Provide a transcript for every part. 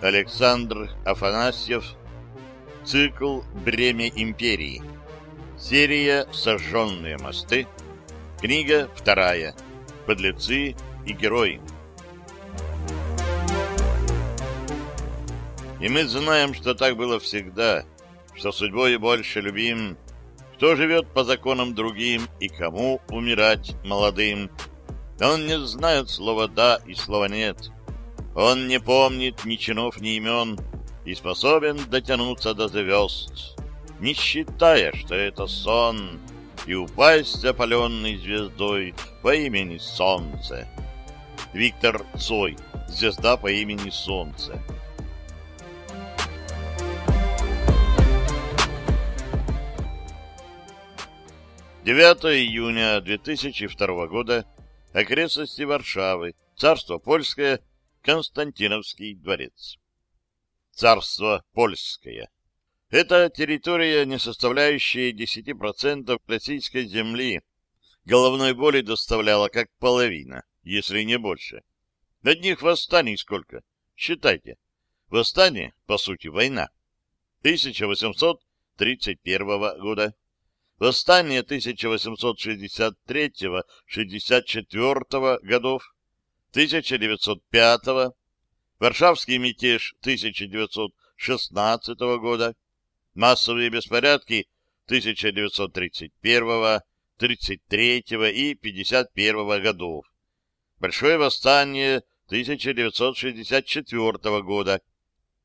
Александр Афанасьев. Цикл «Бремя империи». Серия «Сожженные мосты». Книга вторая. Подлецы и герои. И мы знаем, что так было всегда, что судьбой больше любим, кто живет по законам другим и кому умирать молодым. Он не знает слова «да» и слова «нет». Он не помнит ни чинов, ни имен и способен дотянуться до звезд, не считая, что это сон, и упасть запаленной звездой по имени Солнце. Виктор Цой, звезда по имени Солнце. Девятое июня 2002 года. Окрестности Варшавы. Царство Польское. Константиновский дворец. Царство Польское. Это территория, не составляющая 10% российской земли. Головной боли доставляла как половина, если не больше. Одних восстаний сколько? Считайте. Восстание, по сути, война. 1831 года. Восстание 1863-64 годов 1905, Варшавский мятеж 1916 года, массовые беспорядки 1931, 33 и 51 годов, Большое восстание 1964 года,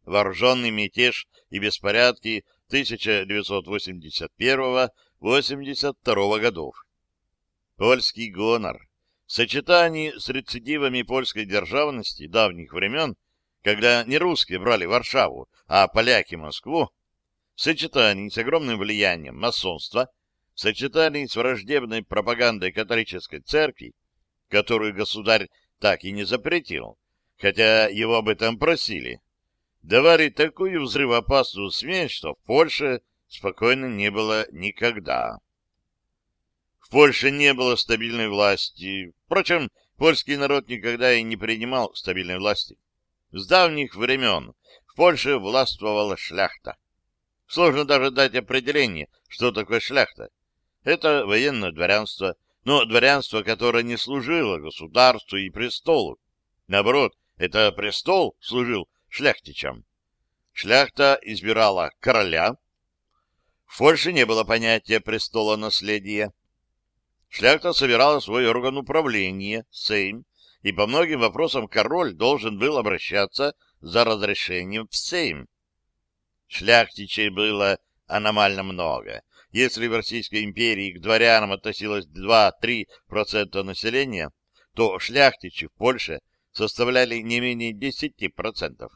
вооруженный мятеж и беспорядки 1981-82 годов. Польский гонор сочетании с рецидивами польской державности давних времен, когда не русские брали Варшаву, а поляки Москву, в сочетании с огромным влиянием масонства, в сочетании с враждебной пропагандой католической церкви, которую государь так и не запретил, хотя его об этом просили, давали такую взрывоопасную смесь, что в Польше спокойно не было никогда. Польше не было стабильной власти. Впрочем, польский народ никогда и не принимал стабильной власти. С давних времен в Польше властвовала шляхта. Сложно даже дать определение, что такое шляхта. Это военное дворянство, но дворянство, которое не служило государству и престолу. Наоборот, это престол служил шляхтичам. Шляхта избирала короля. В Польше не было понятия престола наследия. Шляхта собирала свой орган управления, Сейм, и по многим вопросам король должен был обращаться за разрешением в Сейм. Шляхтичей было аномально много. Если в Российской империи к дворянам относилось 2-3% населения, то шляхтичи в Польше составляли не менее 10%.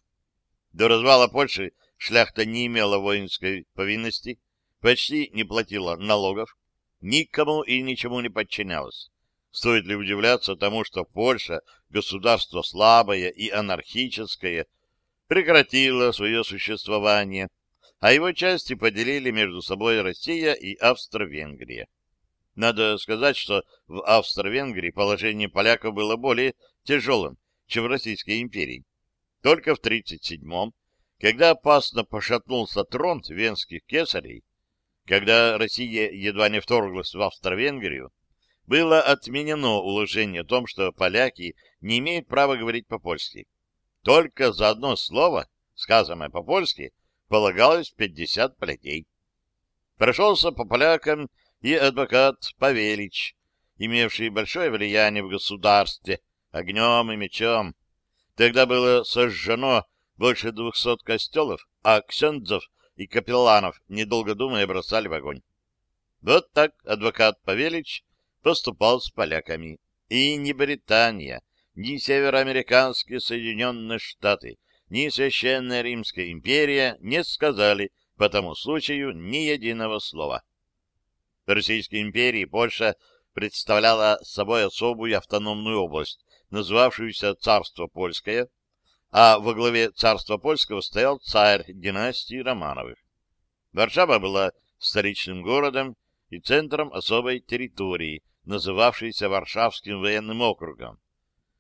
До развала Польши шляхта не имела воинской повинности, почти не платила налогов, никому и ничему не подчинялась. Стоит ли удивляться тому, что Польша, государство слабое и анархическое, прекратило свое существование, а его части поделили между собой Россия и Австро-Венгрия. Надо сказать, что в Австро-Венгрии положение поляков было более тяжелым, чем в Российской империи. Только в 1937-м, когда опасно пошатнулся трон венских кесарей, когда Россия едва не вторглась в Австро-Венгрию, было отменено уложение о том, что поляки не имеют права говорить по-польски. Только за одно слово, сказанное по-польски, полагалось 50 плетей. Прошелся по полякам и адвокат Павелич, имевший большое влияние в государстве, огнем и мечом. Тогда было сожжено больше двухсот костелов, а ксензов и капелланов, недолго думая, бросали в огонь. Вот так адвокат Павелич поступал с поляками. И ни Британия, ни североамериканские Соединенные Штаты, ни Священная Римская империя не сказали по тому случаю ни единого слова. Российской империи Польша представляла собой особую автономную область, называвшуюся Царство Польское, а во главе царства польского стоял царь династии Романовых. Варшава была столичным городом и центром особой территории, называвшейся Варшавским военным округом.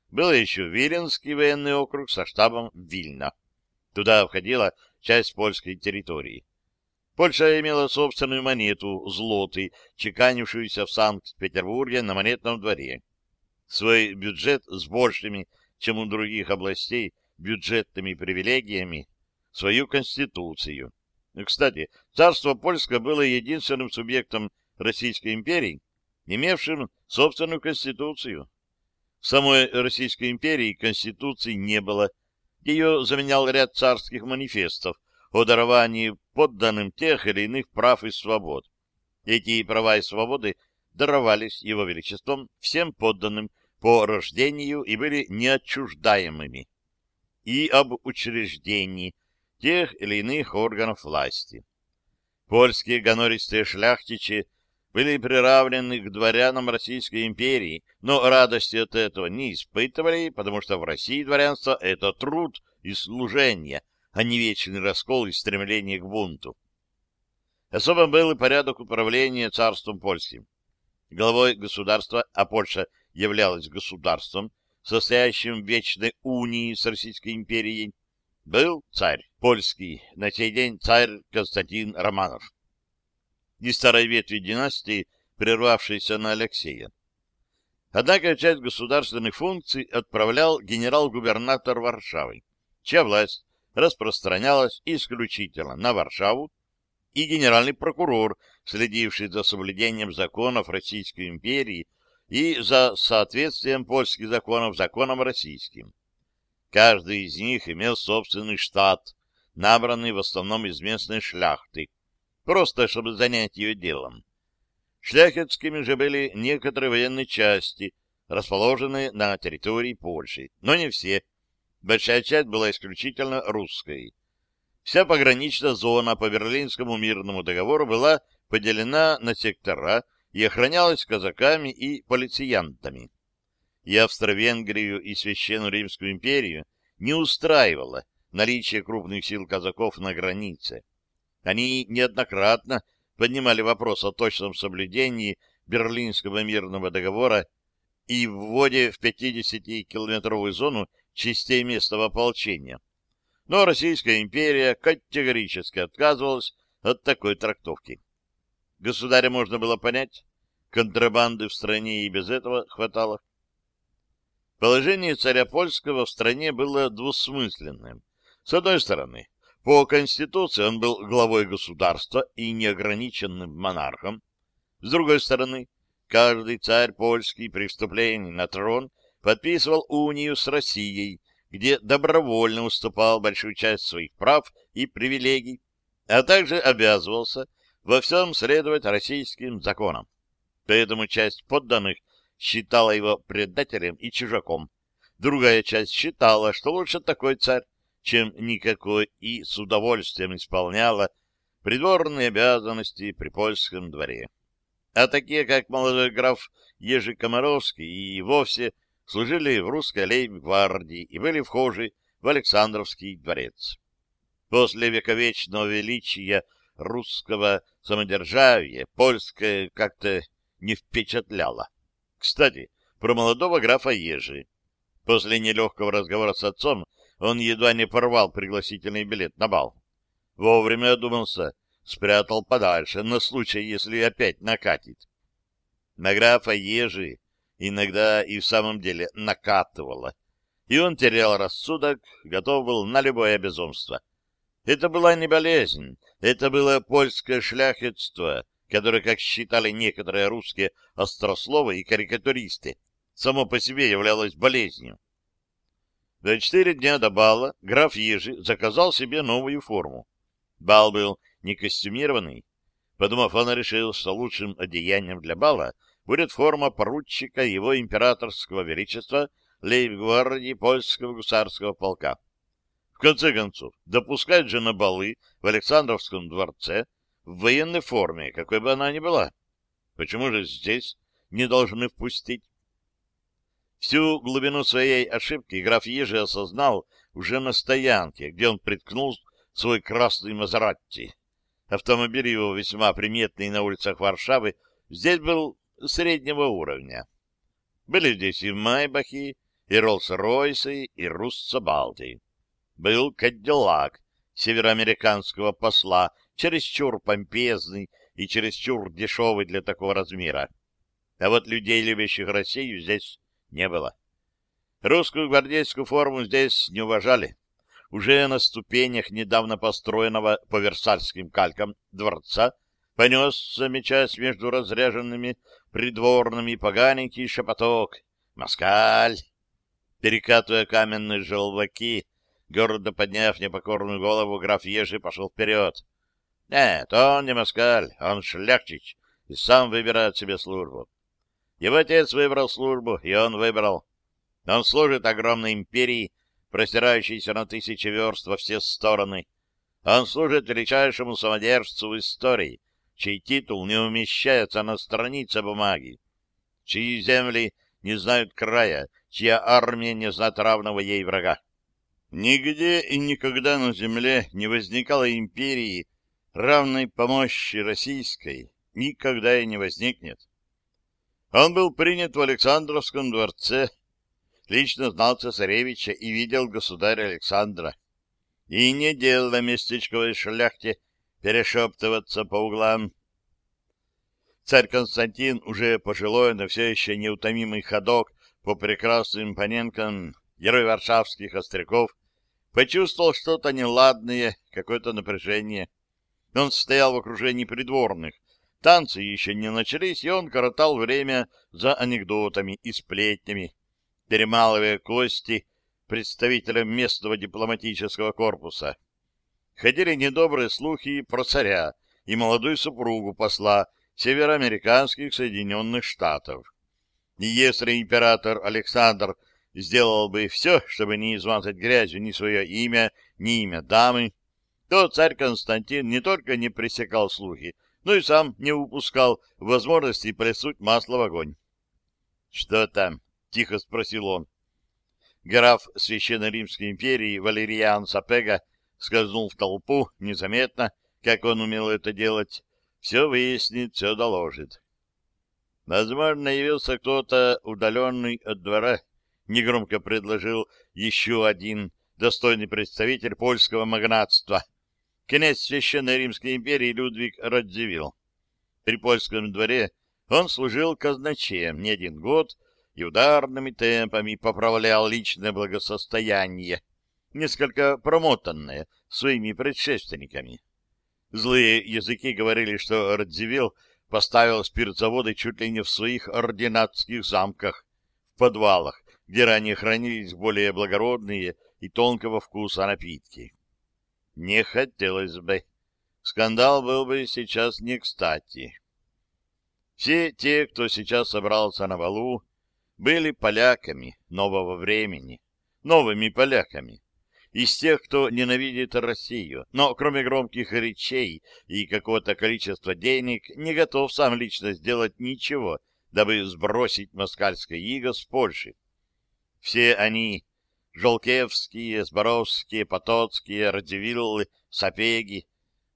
Был еще Виленский военный округ со штабом Вильна. Туда входила часть польской территории. Польша имела собственную монету «злоты», чеканившуюся в Санкт-Петербурге на монетном дворе. Свой бюджет с большими, чем у других областей, бюджетными привилегиями, свою конституцию. Кстати, царство польское было единственным субъектом Российской империи, имевшим собственную конституцию. В самой Российской империи конституции не было. Ее заменял ряд царских манифестов о даровании подданным тех или иных прав и свобод. Эти права и свободы даровались его величеством всем подданным по рождению и были неотчуждаемыми. И об учреждении тех или иных органов власти. Польские гонористые шляхтичи были приравнены к дворянам Российской империи, но радости от этого не испытывали, потому что в России дворянство — это труд и служение, а не вечный раскол и стремление к бунту. Особо был и порядок управления царством польским. Главой государства, а Польша являлась государством, состоящим в вечной унии с Российской империей, был царь польский, на сей день царь Константин Романов и старой ветви династии, прервавшейся на Алексея. Однако часть государственных функций отправлял генерал-губернатор Варшавы, чья власть распространялась исключительно на Варшаву, и генеральный прокурор, следивший за соблюдением законов Российской империи и за соответствием польских законов законам российским. Каждый из них имел собственный штат, набранный в основном из местной шляхты, просто чтобы занять ее делом. Шляхетскими же были некоторые военные части, расположенные на территории Польши, но не все. Большая часть была исключительно русской. Вся пограничная зона по Берлинскому мирному договору была поделена на сектора и охранялась казаками и полициянтами. И Австро-Венгрию и Священную Римскую империю не устраивало наличие крупных сил казаков на границе. Они неоднократно поднимали вопрос о точном соблюдении Берлинского мирного договора и вводе в 50-километровую зону частей местного ополчения. Но Российская империя категорически отказывалась от такой трактовки. Государя можно было понять, контрабанды в стране и без этого хватало. Положение царя польского в стране было двусмысленным. С одной стороны, по Конституции он был главой государства и неограниченным монархом. С другой стороны, каждый царь польский при вступлении на трон подписывал унию с Россией, где добровольно уступал большую часть своих прав и привилегий, а также обязывался во всем следовать российским законам. Поэтому часть подданных считала его предателем и чужаком. Другая часть считала, что лучше такой царь, чем никакой, и с удовольствием исполняла придворные обязанности при польском дворе. А такие, как молодой граф Ежи Комаровский, и вовсе служили в русской лейб-гвардии и были вхожи в Александровский дворец. После вековечного величия русского самодержавия польское как-то не впечатляло. Кстати, про молодого графа Ежи. После нелегкого разговора с отцом он едва не порвал пригласительный билет на бал. Вовремя одумался, спрятал подальше, на случай, если опять накатит. На графа Ежи иногда и в самом деле накатывало, и он терял рассудок, готов был на любое безумство. Это была не болезнь, это было польское шляхетство, которое, как считали некоторые русские острословы и карикатуристы, само по себе являлось болезнью. За четыре дня до бала граф Ежи заказал себе новую форму. Бал был не костюмированный. Подумав, он решил, что лучшим одеянием для бала будет форма поручика его императорского величества лейб-гвардии польского гусарского полка. В конце концов, допускать же на балы в Александровском дворце в военной форме, какой бы она ни была. Почему же здесь не должны впустить? Всю глубину своей ошибки граф Ежи осознал уже на стоянке, где он приткнул свой красный Мазератти. Автомобиль его, весьма приметный на улицах Варшавы, здесь был среднего уровня. Были здесь и Майбахи, и Роллс-Ройсы, и Руссо-Балти. Был Кадиллак североамериканского посла, чересчур помпезный и чересчур дешевый для такого размера. А вот людей, любящих Россию, здесь не было. Русскую гвардейскую форму здесь не уважали. Уже на ступенях недавно построенного по Версальским калькам дворца понесся, мечась между разряженными придворными поганенький шепоток. «Москаль!» Перекатывая каменные желваки, гордо подняв непокорную голову, граф Ежи пошел вперед. Нет, он не москаль, он шляхтич и сам выбирает себе службу. Его отец выбрал службу, и он выбрал. Он служит огромной империи, простирающейся на тысячи верст во все стороны. Он служит величайшему самодержцу в истории, чей титул не умещается на странице бумаги, чьи земли не знают края, чья армия не знает равного ей врага. Нигде и никогда на земле не возникало империи, равной помощи российской, никогда и не возникнет. Он был принят в Александровском дворце, лично знал цесаревича и видел государя Александра. И не дело местечковой шляхте перешептываться по углам. Царь Константин, уже пожилой, но все еще неутомимый ходок по прекрасным поненкам, герой варшавских остряков, почувствовал что-то неладное, какое-то напряжение. Он стоял в окружении придворных, танцы еще не начались, и он коротал время за анекдотами и сплетнями, перемалывая кости представителям местного дипломатического корпуса. Ходили недобрые слухи про царя и молодую супругу посла североамериканских Соединенных Штатов. И если император Александр сделал бы все, чтобы не измазать грязью ни свое имя, ни имя дамы, то царь Константин не только не пресекал слухи, но и сам не упускал возможности плеснуть масло в огонь. — Что там? — тихо спросил он. Граф Священной Римской империи Валериан Сапега скользнул в толпу незаметно, как он умел это делать, все выяснит, все доложит. Возможно, явился кто-то удаленный от двора, негромко предложил еще один достойный представитель польского магнатства, князь Священной Римской империи Людвиг Радзивилл. При польском дворе он служил казначеем не один год и ударными темпами поправлял личное благосостояние, несколько промотанное своими предшественниками. Злые языки говорили, что Радзивилл поставил спиртзаводы чуть ли не в своих ординатских замках, в подвалах, где ранее хранились более благородные и тонкого вкуса напитки. Не хотелось бы. Скандал был бы сейчас не кстати. Все те, кто сейчас собрался на валу, были поляками нового времени, новыми поляками, из тех, кто ненавидит Россию, но кроме громких речей и какого-то количества денег не готов сам лично сделать ничего, дабы сбросить москальское иго с Польши. Все они, Жолкевские, Зборовские, Потоцкие, Радзивиллы, Сапеги,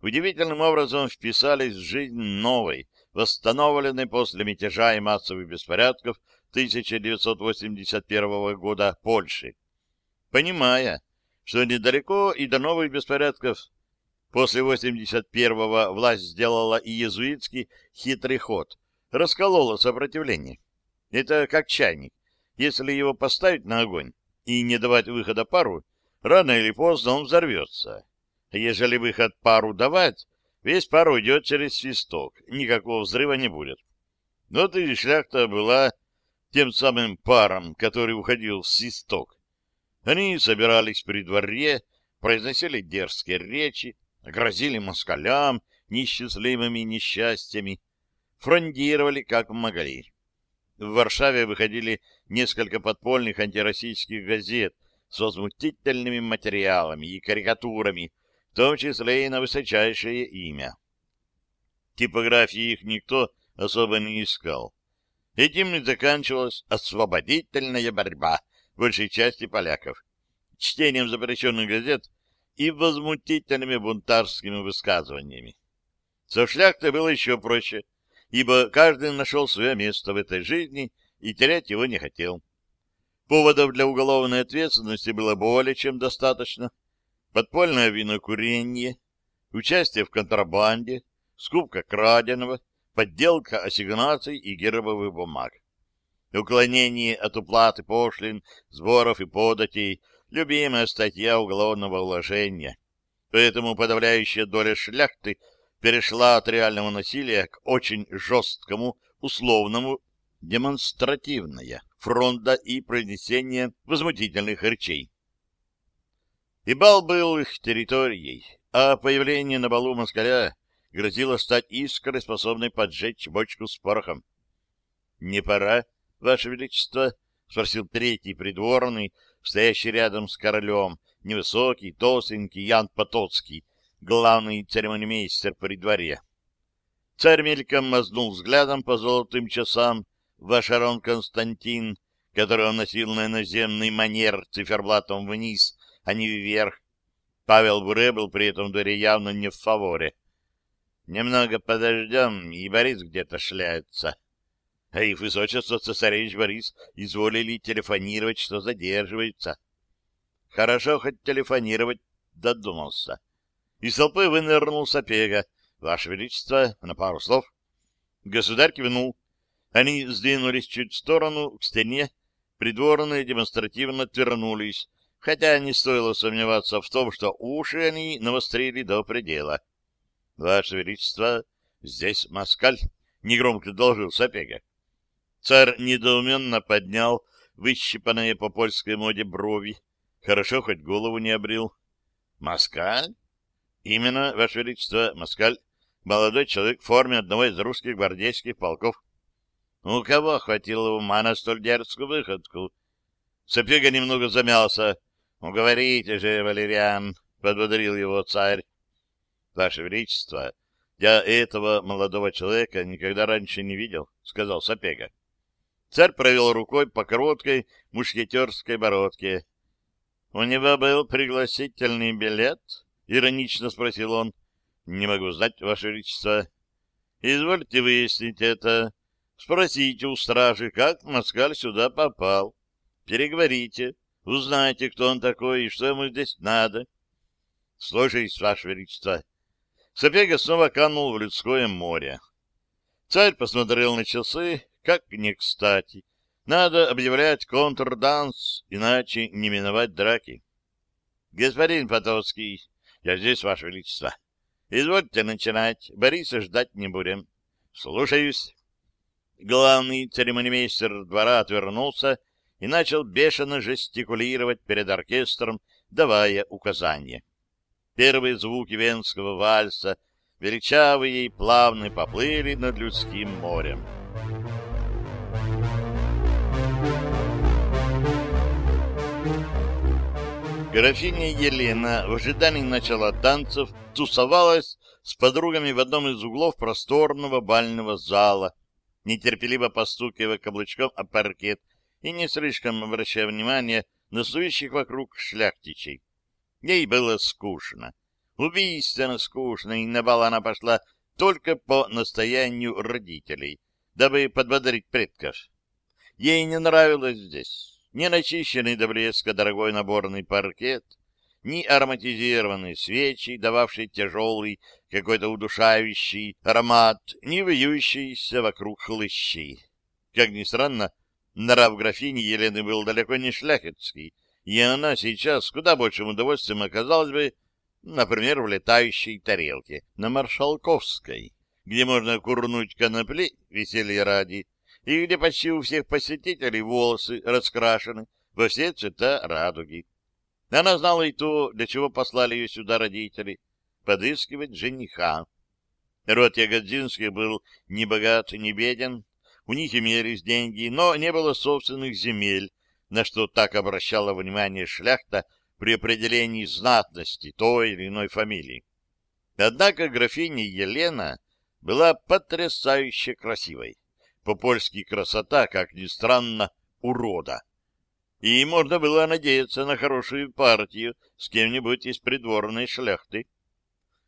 удивительным образом вписались в жизнь новой, восстановленной после мятежа и массовых беспорядков 1981 года Польши. Понимая, что недалеко и до новых беспорядков. После 81-го власть сделала и иезуитский хитрый ход, расколола сопротивление. Это как чайник. Если его поставить на огонь и не давать выхода пару, рано или поздно он взорвется. Ежели выход пару давать, весь пар уйдет через свисток, никакого взрыва не будет. Вот и шляхта была тем самым паром, который уходил в свисток. Они собирались при дворе, произносили дерзкие речи, грозили москалям несчастливыми несчастьями, фрондировали как могли. В Варшаве выходили несколько подпольных антироссийских газет с возмутительными материалами и карикатурами, в том числе и на высочайшее имя. Типографии их никто особо не искал. Этим и заканчивалась освободительная борьба большей части поляков, чтением запрещенных газет и возмутительными бунтарскими высказываниями. Со шляхтой было еще проще, ибо каждый нашел свое место в этой жизни и терять его не хотел. Поводов для уголовной ответственности было более чем достаточно. подпольное винокурение, участие в контрабанде, скупка краденого, подделка ассигнаций и гербовых бумаг. Уклонение от уплаты пошлин, сборов и податей — любимая статья уголовного уложения. Поэтому подавляющая доля шляхты перешла от реального насилия к очень жесткому, условному, демонстративное фронта и произнесения возмутительных речей. И бал был их территорией, а появление на балу москаля грозило стать искрой, способной поджечь бочку с порохом. — Не пора, Ваше Величество? — спросил третий придворный, стоящий рядом с королем, невысокий, толстенький Ян Потоцкий, главный церемонимейстер при дворе. Царь мельком мазнул взглядом по золотым часам Вашарон Константин, который он носил на иноземный манер циферблатом вниз, а не вверх. Павел Буре был при этом дворе явно не в фаворе. Немного подождем, и Борис где-то шляется. А их высочество цесаревич Борис изволили телефонировать, что задерживается. Хорошо хоть телефонировать додумался. Из толпы вынырнул Сапега. Ваше Величество, на пару слов. Государь кивнул. Они сдвинулись чуть в сторону, к стене. Придворные демонстративно отвернулись, хотя не стоило сомневаться в том, что уши они навострили до предела. — Ваше Величество, здесь москаль, — негромко доложил Сапега. Царь недоуменно поднял выщипанные по польской моде брови. Хорошо, хоть голову не обрил. Москаль? Именно, Ваше Величество, Москаль. Молодой человек в форме одного из русских гвардейских полков. У кого хватило ума на столь дерзкую выходку? Сапега немного замялся. — Уговорите же, Валериан, — подбодрил его царь. — Ваше Величество, я этого молодого человека никогда раньше не видел, — сказал Сапега. Царь провел рукой по короткой мушкетерской бородке. — У него был пригласительный билет? — иронично спросил он. — Не могу знать, Ваше Величество. — Извольте выяснить это. Спросите у стражи, как Москаль сюда попал. Переговорите, узнайте, кто он такой и что ему здесь надо. — Слушаюсь, Ваше Величество. Сапега снова канул в людское море. Царь посмотрел на часы, как не кстати. Надо объявлять контрданс, иначе не миновать драки. Господин Потовский, я здесь, Ваше Величество. Извольте начинать. Бориса ждать не будем. Слушаюсь. Главный церемонимейстер двора отвернулся и начал бешено жестикулировать перед оркестром, давая указания. Первые звуки венского вальса, величавые и плавные, поплыли над людским морем. Графиня Елена в ожидании начала танцев тусовалась с подругами в одном из углов просторного бального зала, нетерпеливо постукивая каблучком о паркет и не слишком обращая внимание на сующих вокруг шляхтичей. Ей было скучно. Убийственно скучно, и на бал она пошла только по настоянию родителей, дабы подбодрить предков. Ей не нравилось здесь ни начищенный до блеска дорогой наборный паркет, ни ароматизированные свечи, дававшие тяжелый, какой-то удушающий аромат, ни вьющиеся вокруг хлыщи. Как ни странно, нрав графини Елены был далеко не шляхетский, и она сейчас с куда большим удовольствием оказалась бы, например, в летающей тарелке на Маршалковской, где можно курнуть конопли веселья ради, и где почти у всех посетителей волосы раскрашены во все цвета радуги. Она знала и то, для чего послали ее сюда родители — подыскивать жениха. Род Ягодзинских был ни богат, ни беден, у них имелись деньги, но не было собственных земель, на что так обращала внимание шляхта при определении знатности той или иной фамилии. Однако графиня Елена была потрясающе красивой по-польски красота, как ни странно, урода. И можно было надеяться на хорошую партию с кем-нибудь из придворной шляхты.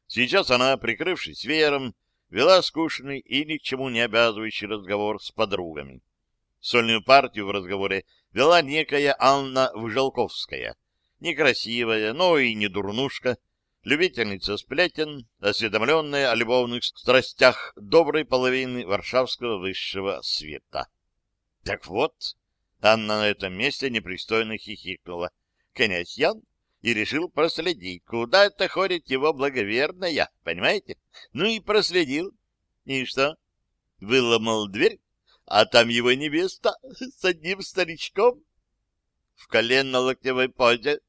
Сейчас она, прикрывшись веером, вела скучный и ни к чему не обязывающий разговор с подругами. Сольную партию в разговоре вела некая Анна Выжелковская, некрасивая, но и не дурнушка, любительница сплетен, осведомленная о любовных страстях доброй половины варшавского высшего света. Так вот, Анна на этом месте непристойно хихикнула. Князь Ян и решил проследить, куда это ходит его благоверная, понимаете? Ну и проследил. И что? Выломал дверь, а там его невеста с одним старичком в коленно-локтевой позе.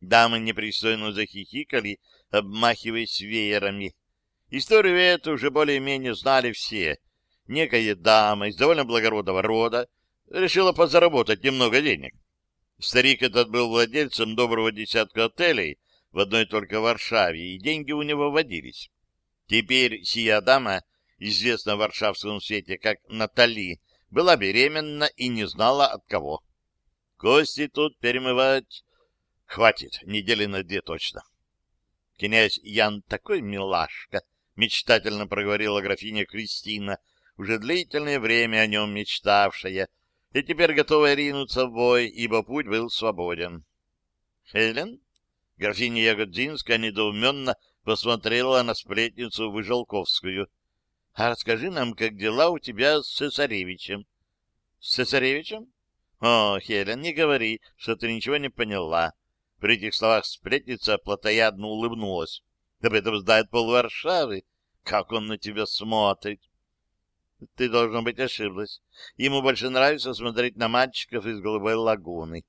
Дамы непристойно захихикали, обмахиваясь веерами. Историю эту уже более-менее знали все. Некая дама из довольно благородного рода решила подзаработать немного денег. Старик этот был владельцем доброго десятка отелей в одной только Варшаве, и деньги у него водились. Теперь сия дама, известна в варшавском свете как Натали, была беременна и не знала от кого. Кости тут перемывать хватит, недели на две точно. Князь Ян такой милашка, мечтательно проговорила графиня Кристина, уже длительное время о нем мечтавшая, и теперь готовая ринуться в бой, ибо путь был свободен. Хелен? Графиня Ягодзинская недоуменно посмотрела на сплетницу Выжелковскую. — А расскажи нам, как дела у тебя с цесаревичем? — С цесаревичем? — О, Хелен, не говори, что ты ничего не поняла. При этих словах сплетница плотоядно улыбнулась. — Об этом знает пол Варшавы. Как он на тебя смотрит! Ты, должно быть, ошиблась. Ему больше нравится смотреть на мальчиков из голубой лагуны.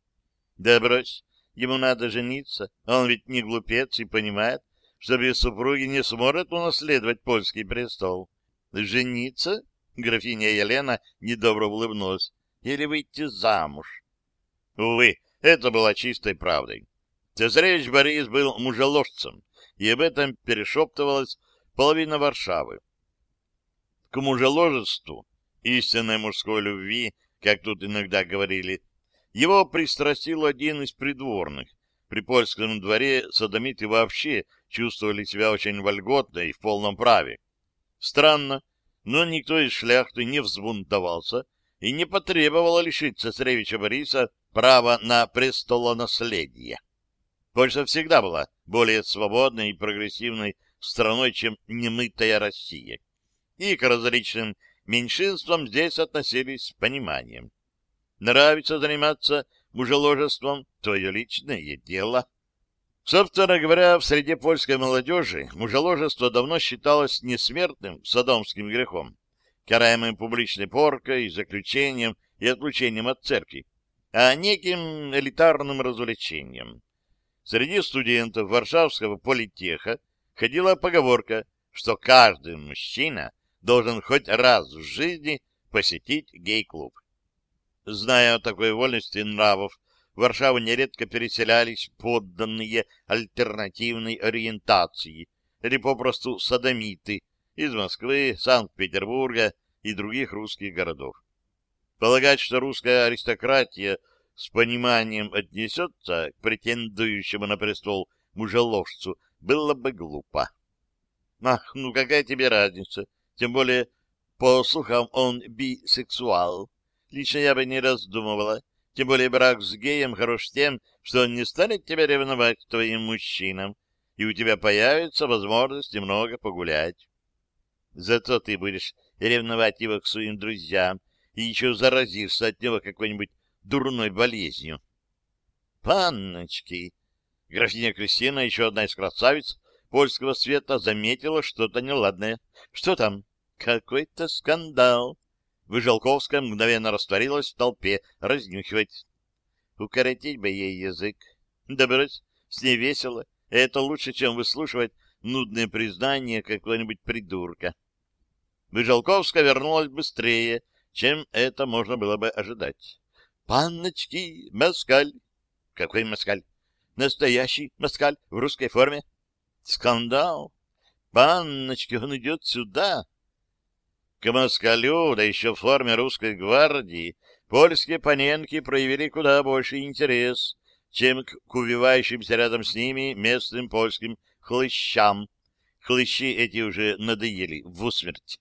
Да брось, ему надо жениться. Он ведь не глупец и понимает, что без супруги не сможет унаследовать польский престол. Жениться? Графиня Елена недобро улыбнулась. Или выйти замуж? Увы, это было чистой правдой. Цесаревич Борис был мужеложцем, и об этом перешептывалась половина Варшавы к мужеложеству, истинной мужской любви, как тут иногда говорили, его пристрастил один из придворных. При польском дворе садомиты вообще чувствовали себя очень вольготно и в полном праве. Странно, но никто из шляхты не взбунтовался и не потребовал лишить цесаревича Бориса права на престолонаследие. Польша всегда была более свободной и прогрессивной страной, чем немытая Россия и к различным меньшинствам здесь относились с пониманием. Нравится заниматься мужеложеством — твое личное дело. Собственно говоря, в среде польской молодежи мужеложество давно считалось несмертным садомским грехом, караемым публичной поркой, заключением и отлучением от церкви, а неким элитарным развлечением. Среди студентов Варшавского политеха ходила поговорка, что каждый мужчина должен хоть раз в жизни посетить гей-клуб. Зная о такой вольности нравов, в Варшаву нередко переселялись подданные альтернативной ориентации или попросту садомиты из Москвы, Санкт-Петербурга и других русских городов. Полагать, что русская аристократия с пониманием отнесется к претендующему на престол мужеложцу, было бы глупо. Ах, ну какая тебе разница? Тем более, по слухам, он бисексуал. Лично я бы не раздумывала. Тем более брак с геем хорош тем, что он не станет тебя ревновать твоим мужчинам, и у тебя появится возможность немного погулять. Зато ты будешь ревновать его к своим друзьям и еще заразишься от него какой-нибудь дурной болезнью. Панночки! Графиня Кристина, еще одна из красавиц, польского света заметила что-то неладное. Что там? Какой-то скандал. Выжелковская мгновенно растворилась в толпе, разнюхивать. Укоротить бы ей язык. Да брось, с ней весело. Это лучше, чем выслушивать нудные признания какого-нибудь придурка. Выжелковская вернулась быстрее, чем это можно было бы ожидать. «Панночки, москаль!» «Какой москаль?» «Настоящий москаль в русской форме. Скандал! Панночки, он идет сюда!» К москалю, да еще в форме русской гвардии, польские паненки проявили куда больше интерес, чем к увивающимся рядом с ними местным польским хлыщам. Хлыщи эти уже надоели в усмерть.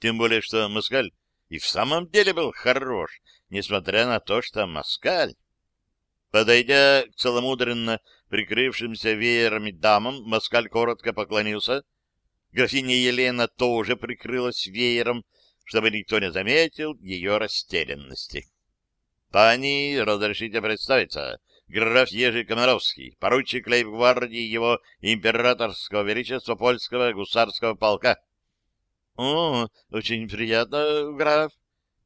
Тем более, что москаль и в самом деле был хорош, несмотря на то, что москаль. Подойдя к целомудренно прикрывшимся веерами дамам, москаль коротко поклонился. Графиня Елена тоже прикрылась веером, чтобы никто не заметил ее растерянности. — Пани, разрешите представиться, граф Ежи Комаровский, поручик лейб-гвардии его императорского величества польского гусарского полка. — О, очень приятно, граф.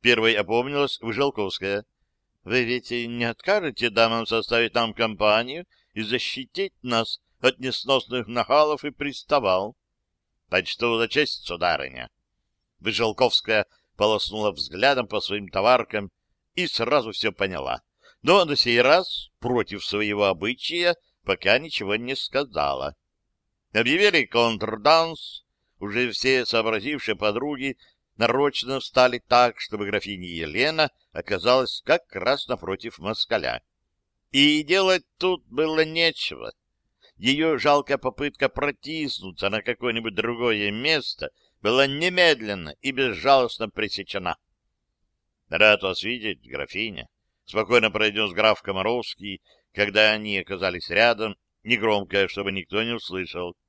Первой опомнилась Выжелковская. — Вы ведь не откажете дамам составить нам компанию и защитить нас от несносных нахалов и приставал? — Почту за честь, сударыня. Выжелковская полоснула взглядом по своим товаркам и сразу все поняла. Но на сей раз, против своего обычая, пока ничего не сказала. Объявили контрданс, уже все сообразившие подруги нарочно встали так, чтобы графиня Елена оказалась как раз напротив москаля. И делать тут было нечего. Ее жалкая попытка протиснуться на какое-нибудь другое место была немедленно и безжалостно пресечена. — Рад вас видеть, графиня, — спокойно произнес граф Комаровский, когда они оказались рядом, негромко, чтобы никто не услышал. —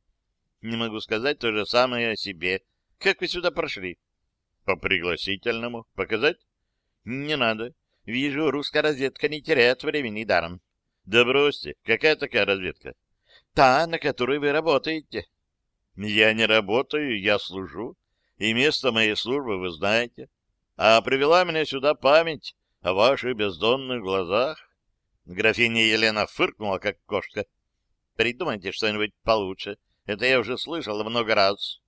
Не могу сказать то же самое о себе. Как вы сюда прошли? — По пригласительному. Показать? — Не надо. Вижу, русская разведка не теряет времени даром. — Да бросьте. Какая такая разведка? — Та, на которой вы работаете. — Я не работаю, я служу. И место моей службы вы знаете. А привела меня сюда память о ваших бездонных глазах. Графиня Елена фыркнула, как кошка. Придумайте что-нибудь получше. Это я уже слышала много раз.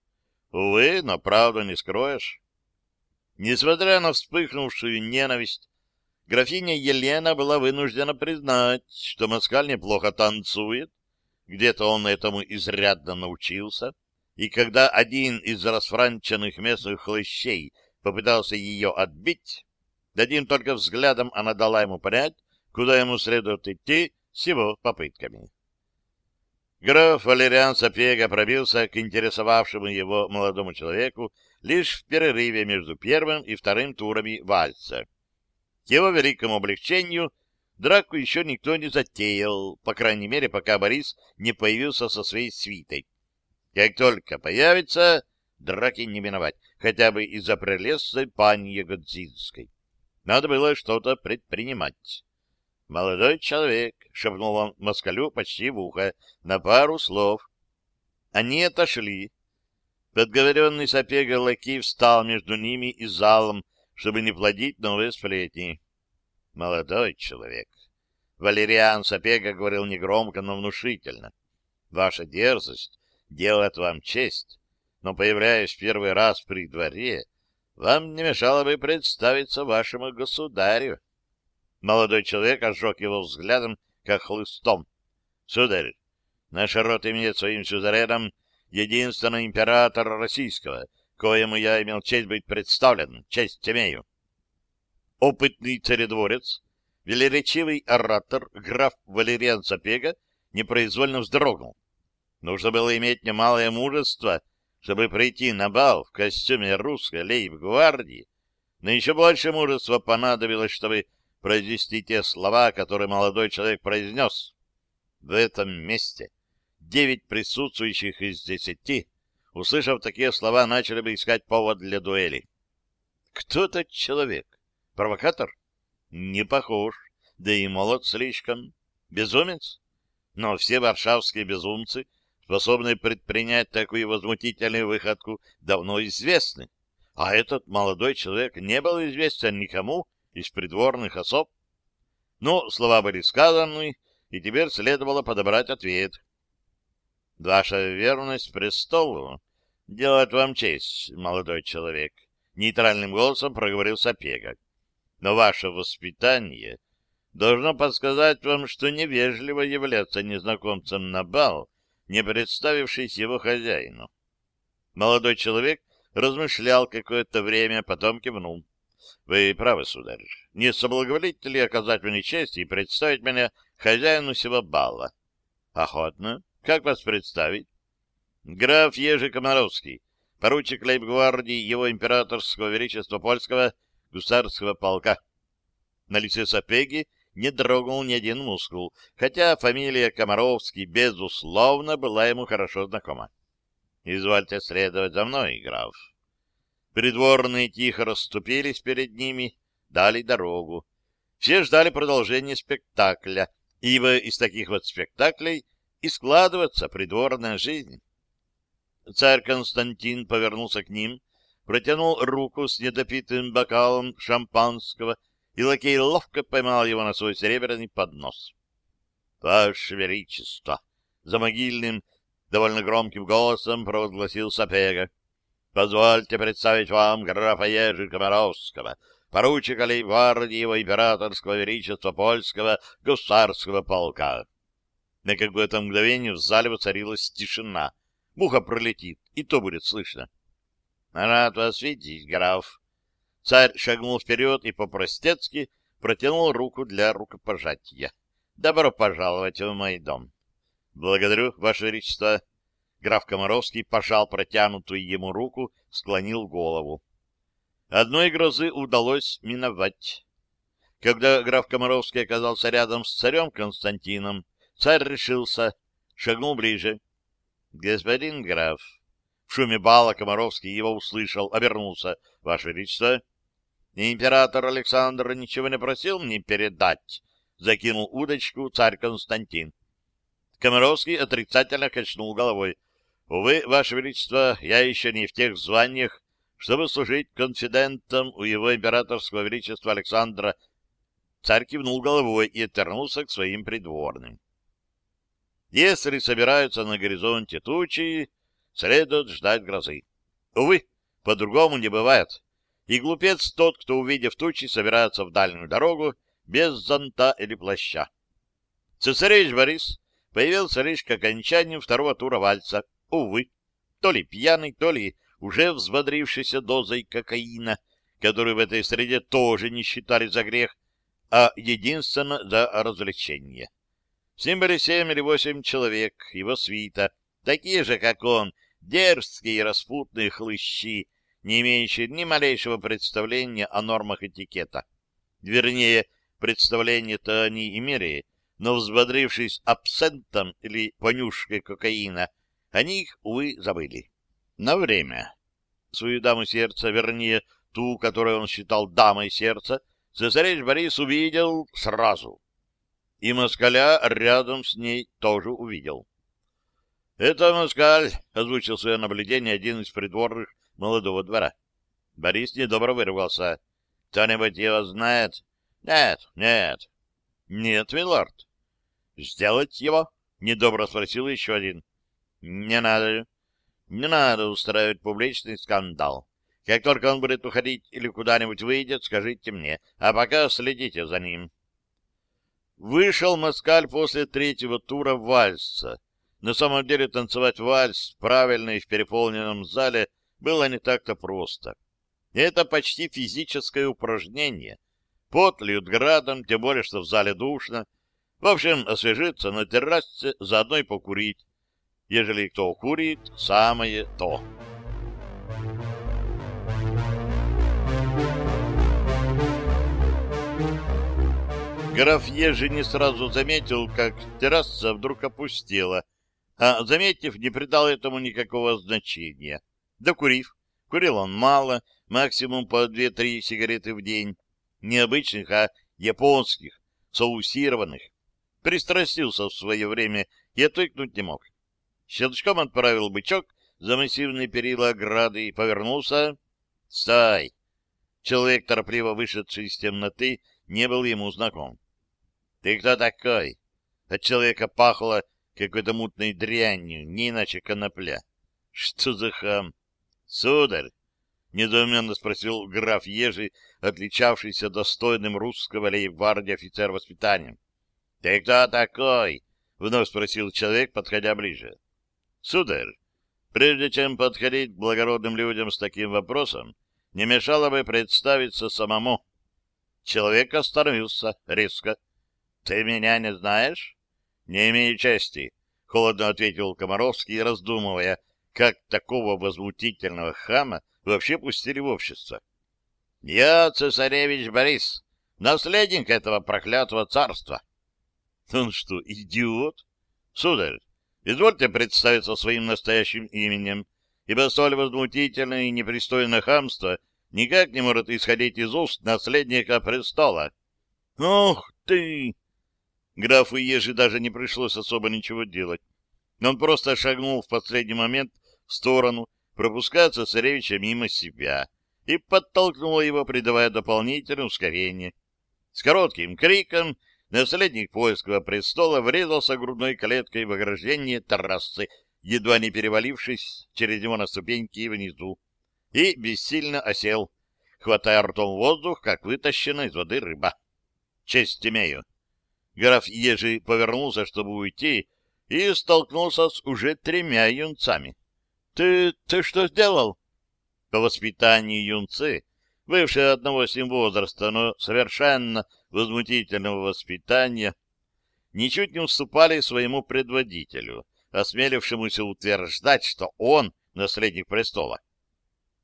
Увы, но правду не скроешь. Несмотря на вспыхнувшую ненависть, графиня Елена была вынуждена признать, что Москаль неплохо танцует, где-то он этому изрядно научился, и когда один из расфранченных местных хлыщей попытался ее отбить, Одним только взглядом она дала ему понять, куда ему следует идти с его попытками. Граф Валериан Сапега пробился к интересовавшему его молодому человеку лишь в перерыве между первым и вторым турами вальса. К его великому облегчению драку еще никто не затеял, по крайней мере, пока Борис не появился со своей свитой. Как только появится, драки не миновать, хотя бы из-за прелестной пани Годзинской. Надо было что-то предпринимать. «Молодой человек», — шепнул он москалю почти в ухо, на пару слов. Они отошли. Подговоренный Сапега Лаки встал между ними и залом, чтобы не плодить новые сплетни. «Молодой человек», — Валериан Сапега говорил негромко, но внушительно, — «ваша дерзость делает вам честь, но, появляясь первый раз при дворе, вам не мешало бы представиться вашему государю. Молодой человек ожег его взглядом, как хлыстом. — Сударь, наш род имеет своим сюзереном единственного императора российского, коему я имел честь быть представлен, честь имею. Опытный царедворец, велеречивый оратор, граф Валериан Сапега, непроизвольно вздрогнул. Нужно было иметь немалое мужество — чтобы прийти на бал в костюме русской лейб-гвардии, но еще больше мужества понадобилось, чтобы произнести те слова, которые молодой человек произнес. В этом месте девять присутствующих из десяти, услышав такие слова, начали бы искать повод для дуэли. Кто этот человек? Провокатор? Не похож, да и молод слишком. Безумец? Но все варшавские безумцы способные предпринять такую возмутительную выходку, давно известны. А этот молодой человек не был известен никому из придворных особ. Но слова были сказаны, и теперь следовало подобрать ответ. «Ваша верность престолу делает вам честь, молодой человек», — нейтральным голосом проговорил Сапега. «Но ваше воспитание должно подсказать вам, что невежливо являться незнакомцем на бал, не представившись его хозяину. Молодой человек размышлял какое-то время, потом кивнул. — Вы правы, сударь. Не соблаговолите ли оказать мне честь и представить меня хозяину сего бала? — Охотно. Как вас представить? — Граф Ежи Комаровский, поручик лейб-гвардии его императорского величества польского гусарского полка. На лице Сапеги не дрогнул ни один мускул, хотя фамилия Комаровский, безусловно, была ему хорошо знакома. «Извольте следовать за мной, граф». Придворные тихо расступились перед ними, дали дорогу. Все ждали продолжения спектакля, ибо из таких вот спектаклей и складывается придворная жизнь. Царь Константин повернулся к ним, протянул руку с недопитым бокалом шампанского, и лакей ловко поймал его на свой серебряный поднос. — Ваше Величество! — за могильным, довольно громким голосом провозгласил Сапега. — Позвольте представить вам графа Ежи Комаровского, поручика лейбгвардии его императорского величества польского гусарского полка. На какое-то мгновение в зале воцарилась тишина. Муха пролетит, и то будет слышно. — Рад вас видеть, граф. Царь шагнул вперед и по-простецки протянул руку для рукопожатия. — Добро пожаловать в мой дом. — Благодарю, Ваше Величество. Граф Комаровский пожал протянутую ему руку, склонил голову. Одной грозы удалось миновать. Когда граф Комаровский оказался рядом с царем Константином, царь решился, шагнул ближе. — Господин граф. В шуме бала Комаровский его услышал, обернулся. — Ваше Величество. — Император Александр ничего не просил мне передать, — закинул удочку царь Константин. Комаровский отрицательно качнул головой. — Увы, Ваше Величество, я еще не в тех званиях, чтобы служить конфидентом у его императорского величества Александра. Царь кивнул головой и отвернулся к своим придворным. Если собираются на горизонте тучи, следует ждать грозы. Увы, по-другому не бывает. И глупец тот, кто, увидев тучи, собирается в дальнюю дорогу без зонта или плаща. Цесаревич Борис появился лишь к окончанию второго тура вальса. Увы, то ли пьяный, то ли уже взбодрившийся дозой кокаина, которую в этой среде тоже не считали за грех, а единственно за развлечение. С ним были семь или восемь человек, его свита, такие же, как он, дерзкие и распутные хлыщи, не имеющие ни малейшего представления о нормах этикета. Вернее, представление-то они имели, но, взбодрившись абсентом или понюшкой кокаина, они их, увы, забыли на время. Свою даму сердца, вернее, ту, которую он считал дамой сердца, цесаревич Борис увидел сразу. И москаля рядом с ней тоже увидел. — Это москаль, — озвучил свое наблюдение один из придворных молодого двора. Борис недобро вырвался. — Кто-нибудь его знает? — Нет, нет. — Нет, милорд. — Сделать его? — недобро спросил еще один. — Не надо. Не надо устраивать публичный скандал. Как только он будет уходить или куда-нибудь выйдет, скажите мне, а пока следите за ним. Вышел Москаль после третьего тура вальса. На самом деле танцевать вальс правильно и в переполненном зале было не так-то просто. Это почти физическое упражнение. Пот льют градом, тем более, что в зале душно. В общем, освежиться на террасе, заодно и покурить. Ежели кто курит, самое то. Граф Ежи не сразу заметил, как терраса вдруг опустела, а, заметив, не придал этому никакого значения. Докурив, курил он мало, максимум по две-три сигареты в день, необычных, а японских, соусированных. Пристрастился в свое время и отвыкнуть не мог. Щелчком отправил бычок за массивные перила ограды и повернулся. «Стой!» Человек, торопливо вышедший из темноты, не был ему знаком. «Ты кто такой?» От человека пахло какой-то мутной дрянью, не иначе конопля. «Что за хам?» «Сударь!» — недоуменно спросил граф Ежи, отличавшийся достойным русского лейб-гвардии офицер воспитанием. «Ты кто такой?» — вновь спросил человек, подходя ближе. Сударь, прежде чем подходить к благородным людям с таким вопросом, не мешало бы представиться самому. Человек остановился резко. — Ты меня не знаешь? — Не имею чести, — холодно ответил Комаровский, раздумывая, как такого возмутительного хама вообще пустили в общество. — Я цесаревич Борис, наследник этого проклятого царства. Он что, идиот? Сударь, извольте представиться своим настоящим именем, ибо столь возмутительное и непристойное хамство никак не может исходить из уст наследника престола. Ох ты! Графу Ежи даже не пришлось особо ничего делать. Он просто шагнул в последний момент в сторону, пропуская цесаревича мимо себя, и подтолкнул его, придавая дополнительное ускорение. С коротким криком наследник польского престола врезался грудной клеткой в ограждение террасы, едва не перевалившись через него на ступеньки внизу, и бессильно осел, хватая ртом воздух, как вытащена из воды рыба. Честь имею. Граф Ежи повернулся, чтобы уйти, и столкнулся с уже тремя юнцами. — Ты... ты что сделал? По воспитанию юнцы, бывшие одного с ним возраста, но совершенно возмутительного воспитания, ничуть не уступали своему предводителю, осмелившемуся утверждать, что он наследник престола.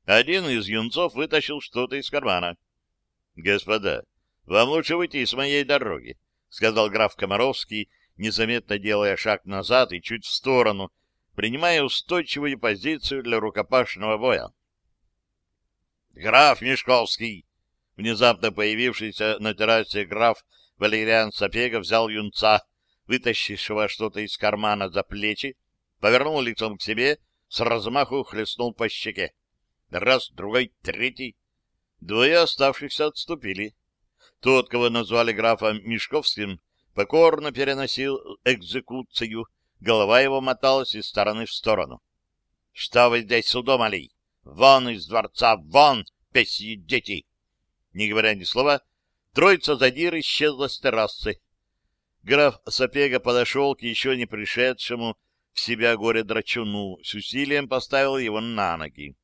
Один из юнцов вытащил что-то из кармана. — Господа, вам лучше выйти с моей дороги сказал граф Комаровский, незаметно делая шаг назад и чуть в сторону, принимая устойчивую позицию для рукопашного боя. «Граф Мешковский!» Внезапно появившийся на террасе граф Валериан Сапега взял юнца, вытащившего что-то из кармана за плечи, повернул лицом к себе, с размаху хлестнул по щеке. Раз, другой, третий. Двое оставшихся отступили. Тот, кого назвали графом Мешковским, покорно переносил экзекуцию, голова его моталась из стороны в сторону. — Что вы здесь судомали? Вон из дворца, вон, песьи дети! Не говоря ни слова, троица задир исчезла с террасы. Граф Сапега подошел к еще не пришедшему в себя горе-драчуну, с усилием поставил его на ноги.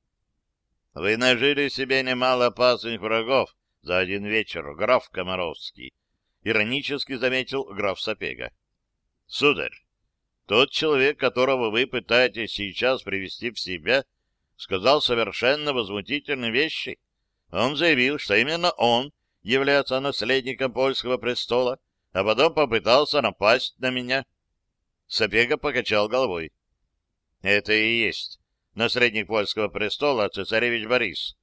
— Вы нажили себе немало опасных врагов, за один вечер, граф Комаровский, — иронически заметил граф Сапега. — Сударь, тот человек, которого вы пытаетесь сейчас привести в себя, сказал совершенно возмутительные вещи. Он заявил, что именно он является наследником польского престола, а потом попытался напасть на меня. Сапега покачал головой. — Это и есть наследник польского престола, цесаревич Борис.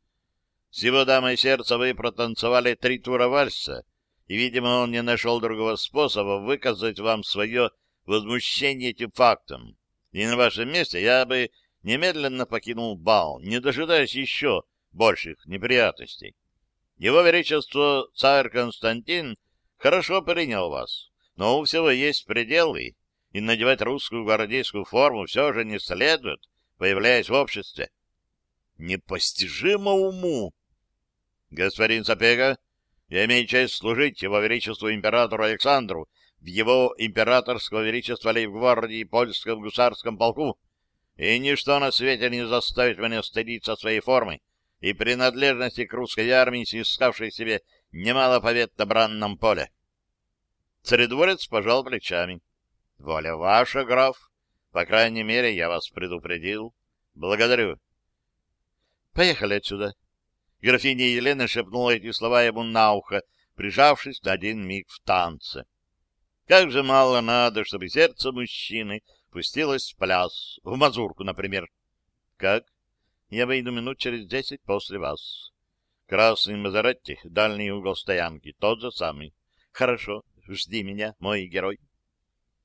С его дамой сердца вы протанцевали три тура вальса, и, видимо, он не нашел другого способа выказать вам свое возмущение этим фактом. И на вашем месте я бы немедленно покинул бал, не дожидаясь еще больших неприятностей. Его Величество царь Константин хорошо принял вас, но у всего есть пределы, и надевать русскую гвардейскую форму все же не следует, появляясь в обществе. Непостижимо уму! Господин Сапега, я имею честь служить его величеству императору Александру в его императорского величества лейб-гвардии польском гусарском полку, и ничто на свете не заставит меня стыдиться своей формы и принадлежности к русской армии, снискавшей себе немало побед на бранном поле. Царедворец пожал плечами. — Воля ваша, граф. По крайней мере, я вас предупредил. Благодарю. — Поехали отсюда, Графиня Елена шепнула эти слова ему на ухо, прижавшись на один миг в танце. Как же мало надо, чтобы сердце мужчины пустилось в пляс, в мазурку, например. Как? Я выйду минут через десять после вас. Красный Мазеретти, дальний угол стоянки, тот же самый. Хорошо, жди меня, мой герой.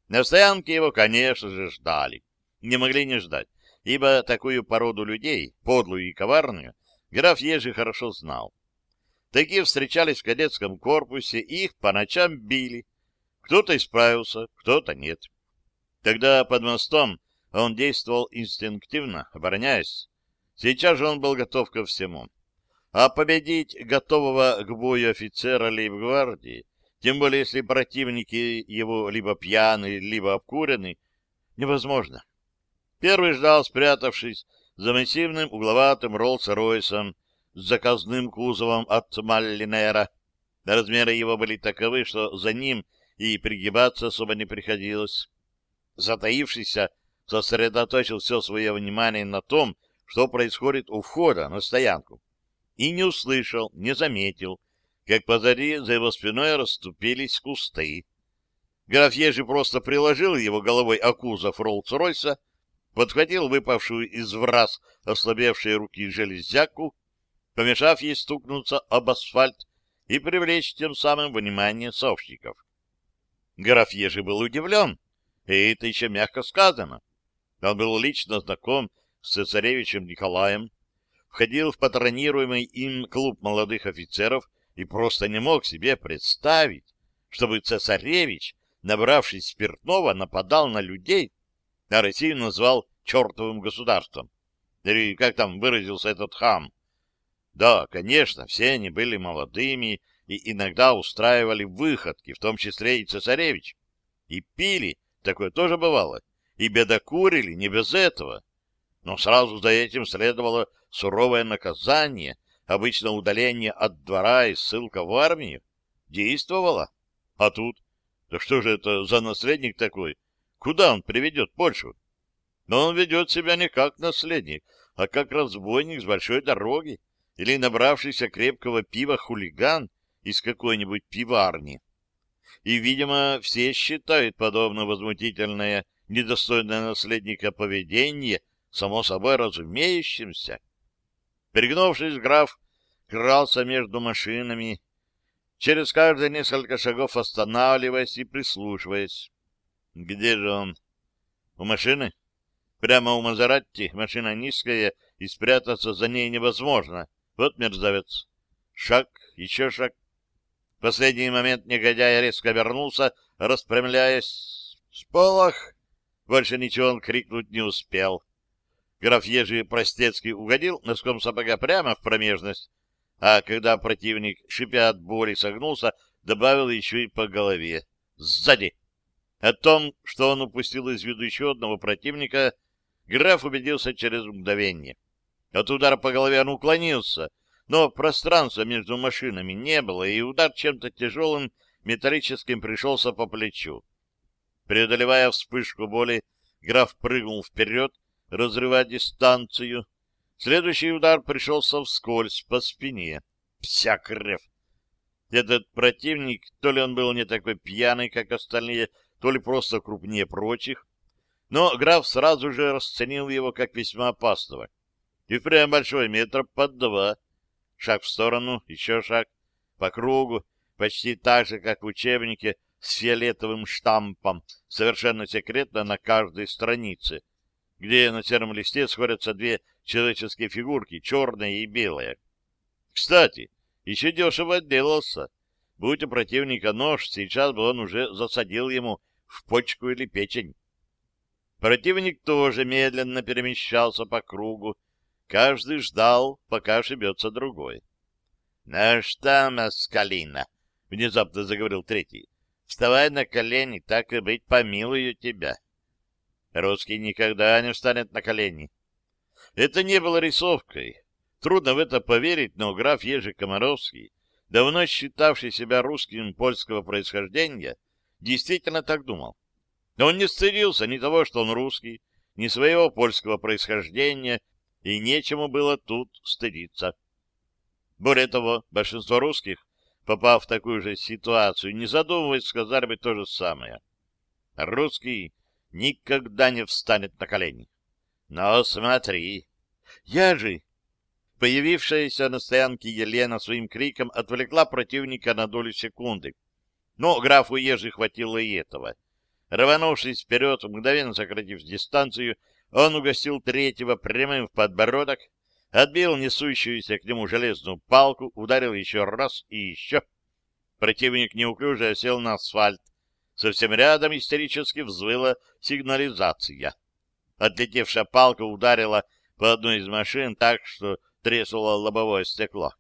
На стоянке его, конечно же, ждали. Не могли не ждать, ибо такую породу людей, подлую и коварную, граф Ежи хорошо знал. Такие встречались в кадетском корпусе, их по ночам били. Кто-то исправился, кто-то нет. Тогда под мостом он действовал инстинктивно, обороняясь. Сейчас же он был готов ко всему. А победить готового к бою офицера лейб-гвардии, тем более если противники его либо пьяны, либо обкурены, невозможно. Первый ждал, спрятавшись за массивным угловатым Роллс-Ройсом с заказным кузовом от Маллинера. Размеры его были таковы, что за ним и пригибаться особо не приходилось. Затаившийся сосредоточил все свое внимание на том, что происходит у входа на стоянку. И не услышал, не заметил, как позади за его спиной расступились кусты. Граф Ежи просто приложил его головой о кузов Роллс-Ройса, подхватил выпавшую из враз ослабевшие руки железяку, помешав ей стукнуться об асфальт и привлечь тем самым внимание сообщников. Граф Ежи был удивлен, и это еще мягко сказано. Он был лично знаком с цесаревичем Николаем, входил в патронируемый им клуб молодых офицеров и просто не мог себе представить, чтобы цесаревич, набравшись спиртного, нападал на людей, а Россию назвал чертовым государством. Или как там выразился этот хам. Да, конечно, все они были молодыми и иногда устраивали выходки, в том числе и цесаревич. И пили, такое тоже бывало, и бедокурили, не без этого. Но сразу за этим следовало суровое наказание, обычно удаление от двора и ссылка в армию. Действовало. А тут, да что же это за наследник такой? Куда он приведет Польшу? Но он ведет себя не как наследник, а как разбойник с большой дороги или набравшийся крепкого пива хулиган из какой-нибудь пиварни. И, видимо, все считают подобно возмутительное, недостойное наследника поведение само собой разумеющимся. Перегнувшись, граф крался между машинами, через каждые несколько шагов останавливаясь и прислушиваясь. Где же он? У машины? Прямо у Мазератти машина низкая, и спрятаться за ней невозможно. Вот мерзавец. Шаг, еще шаг. В последний момент негодяй резко обернулся, распрямляясь. «Сполох!» Больше ничего он крикнуть не успел. Граф Ежи простецкий угодил носком сапога прямо в промежность, а когда противник, шипя от боли, согнулся, добавил еще и по голове. Сзади! О том, что он упустил из виду еще одного противника, граф убедился через мгновение. От удара по голове он уклонился, но пространства между машинами не было, и удар чем-то тяжелым металлическим пришелся по плечу. Преодолевая вспышку боли, граф прыгнул вперед, разрывая дистанцию. Следующий удар пришелся вскользь по спине. Вся кровь! Этот противник, то ли он был не такой пьяный, как остальные, то ли просто крупнее прочих, но граф сразу же расценил его как весьма опасного. И прям большой, метр под два. Шаг в сторону, еще шаг, по кругу, почти так же, как в учебнике, с фиолетовым штампом, совершенно секретно на каждой странице, где на сером листе сходятся две человеческие фигурки, черная и белая. Кстати, еще дешево отделался. Будь у противника нож, сейчас бы он уже засадил ему в почку или печень. Противник тоже медленно перемещался по кругу. Каждый ждал, пока ошибется другой. — Ну что, Маскалина? — внезапно заговорил третий. — Вставай на колени, так и быть, помилую тебя. Русский никогда не встанет на колени. Это не было рисовкой. Трудно в это поверить, но граф Ежи Комаровский, давно считавший себя русским польского происхождения, действительно так думал. Но он не стыдился ни того, что он русский, ни своего польского происхождения, и нечему было тут стыдиться. Более того, большинство русских, попав в такую же ситуацию, не задумываясь, сказали бы то же самое. Русский никогда не встанет на колени. Но смотри, я же... Появившаяся на стоянке Елена своим криком отвлекла противника на долю секунды. Но графу Ежи хватило и этого. Рванувшись вперед, мгновенно сократив дистанцию, он угостил третьего прямым в подбородок, отбил несущуюся к нему железную палку, ударил еще раз и еще. Противник неуклюже осел на асфальт. Совсем рядом истерически взвыла сигнализация. Отлетевшая палка ударила по одной из машин так, что треснуло лобовое стекло.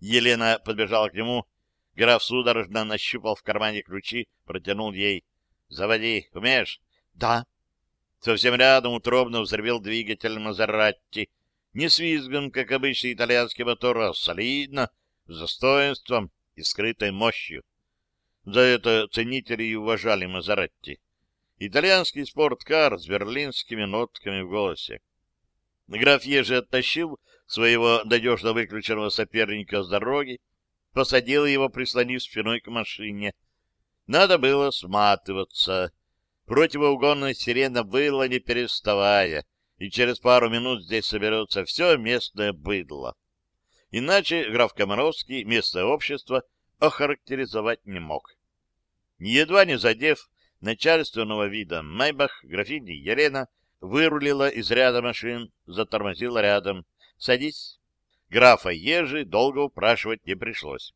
Елена подбежала к нему, Граф судорожно нащупал в кармане ключи, протянул ей. — Заводи. Умеешь? — Да. Совсем рядом утробно взревел двигатель Мазератти. Не с визгом, как обычный итальянский мотор, а солидно, с достоинством и скрытой мощью. За это ценители и уважали Мазератти. Итальянский спорткар с берлинскими нотками в голосе. Граф Ежи оттащил своего надежно выключенного соперника с дороги, посадил его, прислонив спиной к машине. Надо было сматываться. Противоугонная сирена выла, не переставая, и через пару минут здесь соберется все местное быдло. Иначе граф Комаровский местное общество охарактеризовать не мог. Едва не задев начальственного вида Майбах, графиня Елена вырулила из ряда машин, затормозила рядом. «Садись». Графа Ежи долго упрашивать не пришлось.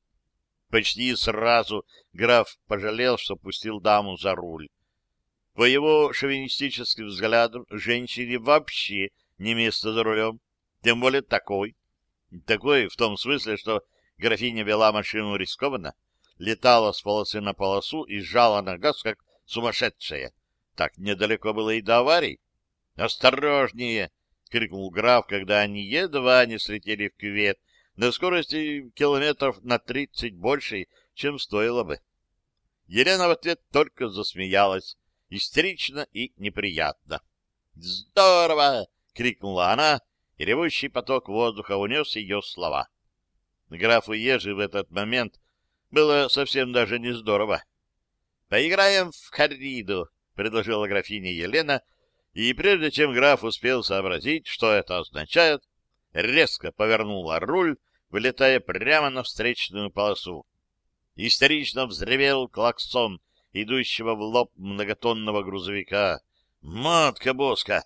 Почти сразу граф пожалел, что пустил даму за руль. По его шовинистическим взглядам, женщине вообще не место за рулем, тем более такой. Такой в том смысле, что графиня вела машину рискованно, летала с полосы на полосу и сжала на газ, как сумасшедшая. Так недалеко было и до аварий. «Осторожнее!» — крикнул граф, когда они едва не слетели в кювет на скорости километров на тридцать больше, чем стоило бы. Елена в ответ только засмеялась, истерично и неприятно. «Здорово!» — крикнула она, и ревущий поток воздуха унес ее слова. Графу Ежи в этот момент было совсем даже не здорово. «Поиграем в корриду», — предложила графиня Елена, и прежде чем граф успел сообразить, что это означает, резко повернула руль, вылетая прямо на встречную полосу. Исторично взревел клаксон идущего в лоб многотонного грузовика. «Матка боска!»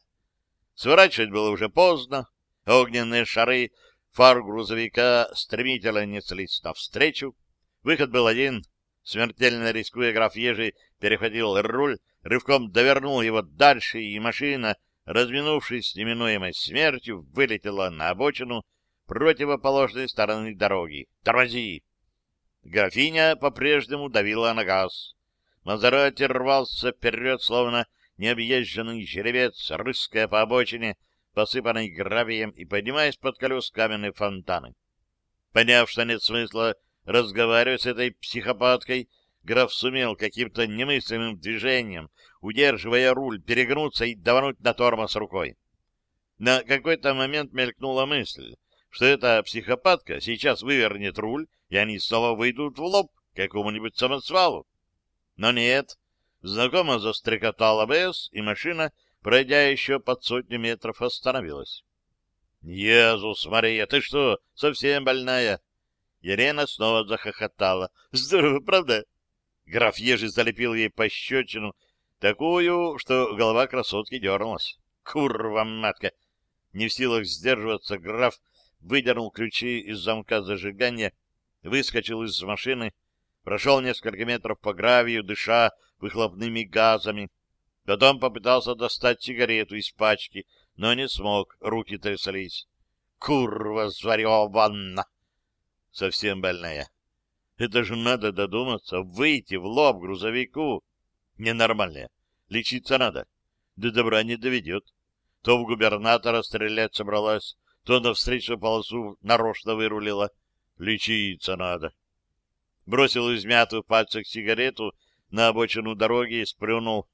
Сворачивать было уже поздно. Огненные шары фар грузовика стремительно неслись навстречу. Выход был один. Смертельно рискуя, граф Ежи перехватил руль, рывком довернул его дальше, и машина, разминувшись с неминуемой смертью, вылетела на обочину противоположной стороны дороги. «Тормози!» Графиня по-прежнему давила на газ. Мазерати рвался вперед, словно необъезженный жеребец, рыская по обочине, посыпанной гравием и поднимаясь под колес каменные фонтаны. Поняв, что нет смысла разговаривать с этой психопаткой, граф сумел каким-то немыслимым движением, удерживая руль, перегнуться и давануть на тормоз рукой. На какой-то момент мелькнула мысль, что эта психопатка сейчас вывернет руль, и они снова выйдут в лоб какому-нибудь самосвалу. Но нет. Знакомо застрекотал АБС, и машина, пройдя еще под сотню метров, остановилась. — Иисус Мария, ты что, совсем больная? Елена снова захохотала. — Здорово, правда? Граф Ежи залепил ей пощечину, такую, что голова красотки дернулась. Курва матка! Не в силах сдерживаться, граф выдернул ключи из замка зажигания, выскочил из машины, прошел несколько метров по гравию, дыша выхлопными газами. Потом попытался достать сигарету из пачки, но не смог, руки тряслись. Курва звареванна! Совсем больная. Это же надо додуматься, выйти в лоб грузовику. Ненормальная. Лечиться надо. До добра не доведет. То в губернатора стрелять собралась, то на встречную полосу нарочно вырулила. Лечиться надо. Бросил измятую в пальцах сигарету на обочину дороги и сплюнул.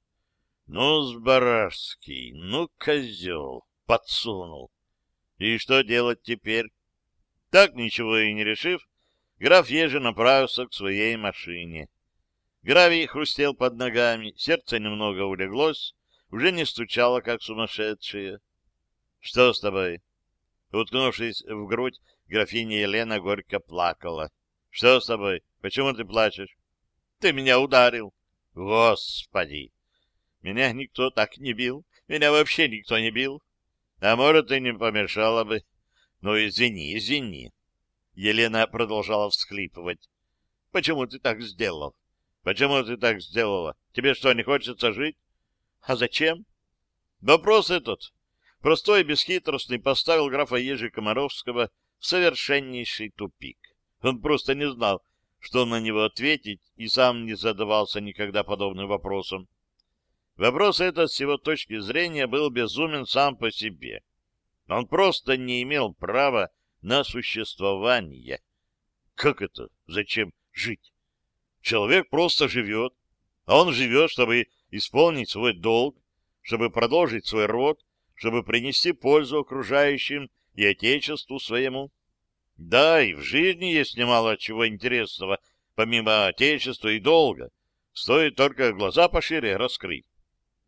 Ну, Сбаражский, ну, козел, подсунул. И что делать теперь? Так, ничего и не решив, граф Ежи направился к своей машине. Гравий хрустел под ногами, сердце немного улеглось, уже не стучало, как сумасшедшее. — Что с тобой? Уткнувшись в грудь, графиня Елена горько плакала. — Что с тобой? Почему ты плачешь? — Ты меня ударил. — Господи! Меня никто так не бил. Меня вообще никто не бил. А может, и не помешало бы. Ну, извини, извини. Елена продолжала всхлипывать. — Почему ты так сделал? Почему ты так сделала? Тебе что, не хочется жить? — А зачем? Вопрос этот простой и бесхитростный, поставил графа Ежи Комаровского в совершеннейший тупик. Он просто не знал, что на него ответить, и сам не задавался никогда подобным вопросом. Вопрос этот с его точки зрения был безумен сам по себе. Он просто не имел права на существование. Как это? Зачем жить? Человек просто живет, а он живет, чтобы исполнить свой долг, чтобы продолжить свой род, чтобы принести пользу окружающим и Отечеству своему. Да, и в жизни есть немало чего интересного, помимо отечества и долга. Стоит только глаза пошире раскрыть.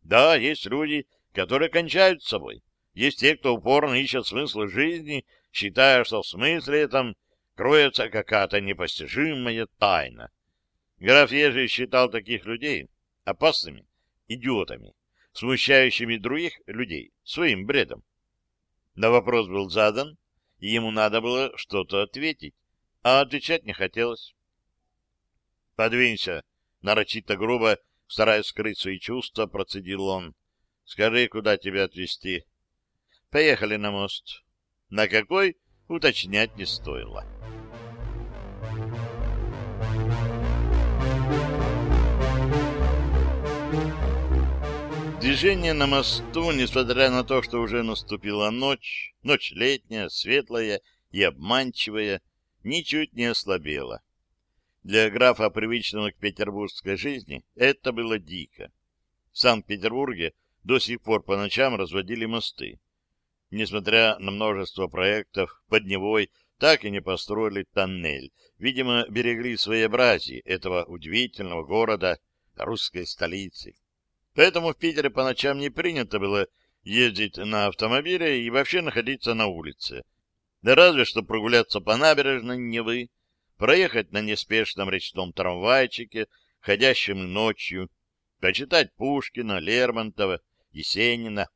Да, есть люди, которые кончают с собой. Есть те, кто упорно ищет смысл жизни, считая, что в смысле этом кроется какая-то непостижимая тайна. Граф Ежи считал таких людей опасными, идиотами, смущающими других людей своим бредом. На вопрос был задан, и ему надо было что-то ответить, а отвечать не хотелось. «Подвинься!» — нарочито грубо, стараясь скрыть свои чувства, процедил он. «Скажи, куда тебя отвезти?» «Поехали на мост». На какой уточнять не стоило. Движение на мосту, несмотря на то, что уже наступила ночь, ночь летняя, светлая и обманчивая, ничуть не ослабело. Для графа, привычного к петербургской жизни, это было дико. В Санкт-Петербурге до сих пор по ночам разводили мосты. Несмотря на множество проектов, под Невой так и не построили тоннель. Видимо, берегли своеобразие этого удивительного города, русской столицы. Поэтому в Питере по ночам не принято было ездить на автомобиле и вообще находиться на улице. Да разве что прогуляться по набережной Невы, проехать на неспешном речном трамвайчике, ходящем ночью, почитать Пушкина, Лермонтова, Есенина.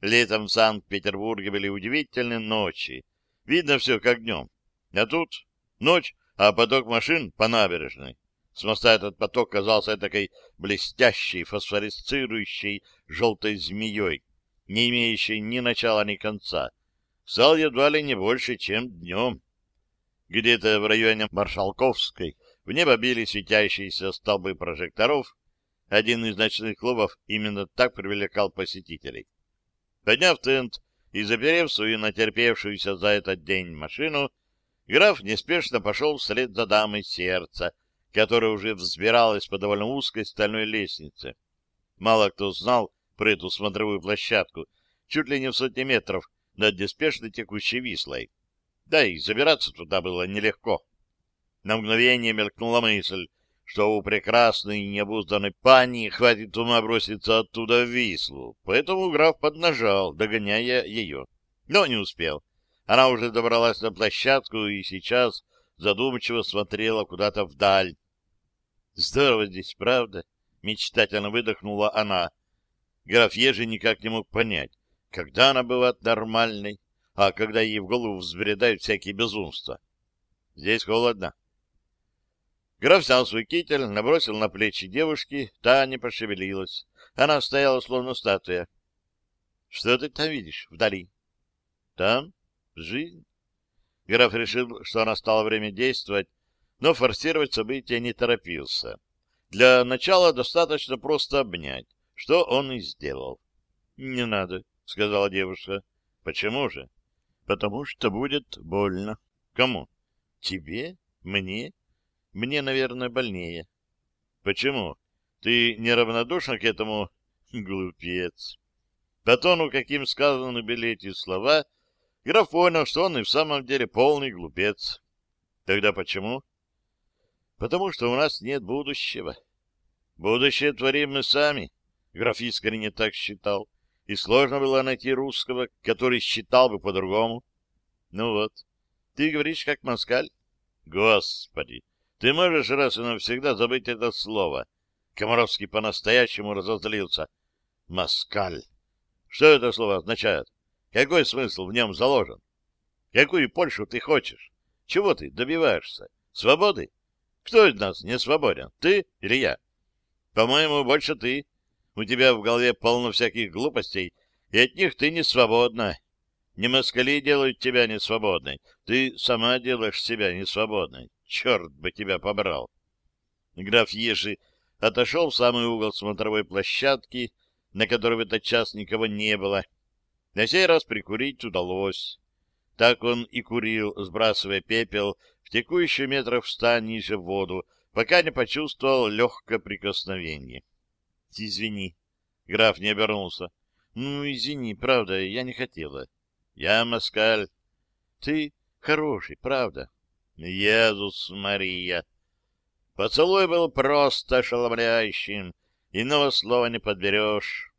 Летом в Санкт-Петербурге были удивительные ночи. Видно все как днем. А тут ночь, а поток машин по набережной. С моста этот поток казался такой блестящей, фосфоресцирующей желтой змеей, не имеющей ни начала, ни конца. Стал едва ли не больше, чем днем. Где-то в районе Маршалковской в небо били светящиеся столбы прожекторов. Один из ночных клубов именно так привлекал посетителей. Подняв тент и заперев свою натерпевшуюся за этот день машину, граф неспешно пошел вслед за дамой сердца, которая уже взбиралась по довольно узкой стальной лестнице. Мало кто знал про эту смотровую площадку, чуть ли не в сотни метров над неспешно текущей Вислой. Да и забираться туда было нелегко. На мгновение мелькнула мысль, что у прекрасной необузданной пани хватит ума броситься оттуда в Вислу, поэтому граф поднажал, догоняя ее. Но не успел. Она уже добралась на площадку и сейчас задумчиво смотрела куда-то вдаль. «Здорово здесь, правда?» — мечтательно выдохнула она. Граф Ежи никак не мог понять, когда она бывает нормальной, а когда ей в голову взбредают всякие безумства. «Здесь холодно». Граф взял свой китель, набросил на плечи девушки, та не пошевелилась. Она стояла, словно статуя. — Что ты там видишь вдали? — Там? Жизнь? Граф решил, что настало время действовать, но форсировать события не торопился. Для начала достаточно просто обнять, что он и сделал. — Не надо, — сказала девушка. — Почему же? — Потому что будет больно. — Кому? — Тебе? Мне? Мне, наверное, больнее. — Почему? Ты неравнодушна к этому? Глупец. По тону, каким сказаны были эти слова, — Граф понял, что он и в самом деле полный глупец. Тогда почему? Потому что у нас нет будущего. Будущее творим мы сами. Граф искренне так считал. И сложно было найти русского, который считал бы по-другому. Ну вот, ты говоришь как москаль. Господи, ты можешь раз и навсегда забыть это слово. Комаровский по-настоящему разозлился. Москаль. Что это слово означает? Какой смысл в нем заложен? Какую Польшу ты хочешь? Чего ты добиваешься? Свободы? Кто из нас не свободен? Ты или я? По-моему, больше ты. У тебя в голове полно всяких глупостей, и от них ты не свободна. Не москали делают тебя несвободной. Ты сама делаешь себя несвободной. Черт бы тебя побрал. Граф Ежи отошел в самый угол смотровой площадки, на которой в этот час никого не было, на сей раз прикурить удалось. Так он и курил, сбрасывая пепел в текущую метров ста ниже в воду, пока не почувствовал легкое прикосновение. — Извини. Граф не обернулся. — Ну, извини, правда, я не хотела. — Я москаль. — Ты Хороший, правда? Иисус Мария! Поцелуй был просто ошеломляющим, иного слова не подберешь.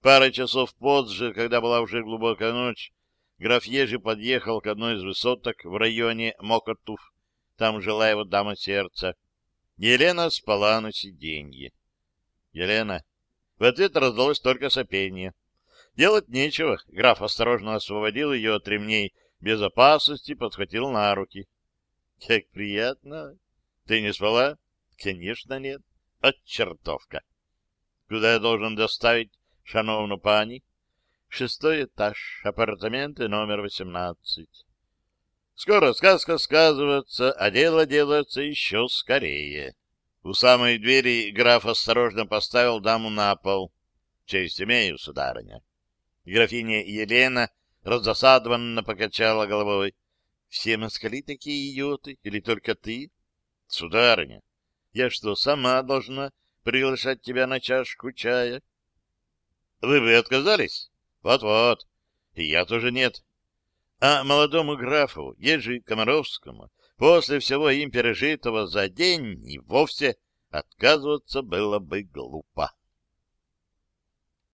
Пара часов позже, когда была уже глубокая ночь, граф Ежи подъехал к одной из высоток в районе Мокотув. Там жила его дама сердца. Елена спала на сиденье. Елена. В ответ раздалось только сопение. Делать нечего. Граф осторожно освободил ее от ремней безопасности, подхватил на руки. — Как приятно! Ты не спала? — Конечно, нет. От чертовка! Куда я должен доставить шановну пани? Шестой этаж, апартаменты номер восемнадцать. Скоро сказка сказывается, а дело делается еще скорее. У самой двери граф осторожно поставил даму на пол. Честь имею, сударыня. Графиня Елена раздосадованно покачала головой. — Все москали такие идиоты? Или только ты? — Сударыня, я что, сама должна приглашать тебя на чашку чая? — Вы бы отказались? Вот-вот. И я тоже нет. А молодому графу, Ежи Комаровскому, после всего им пережитого за день и вовсе отказываться было бы глупо.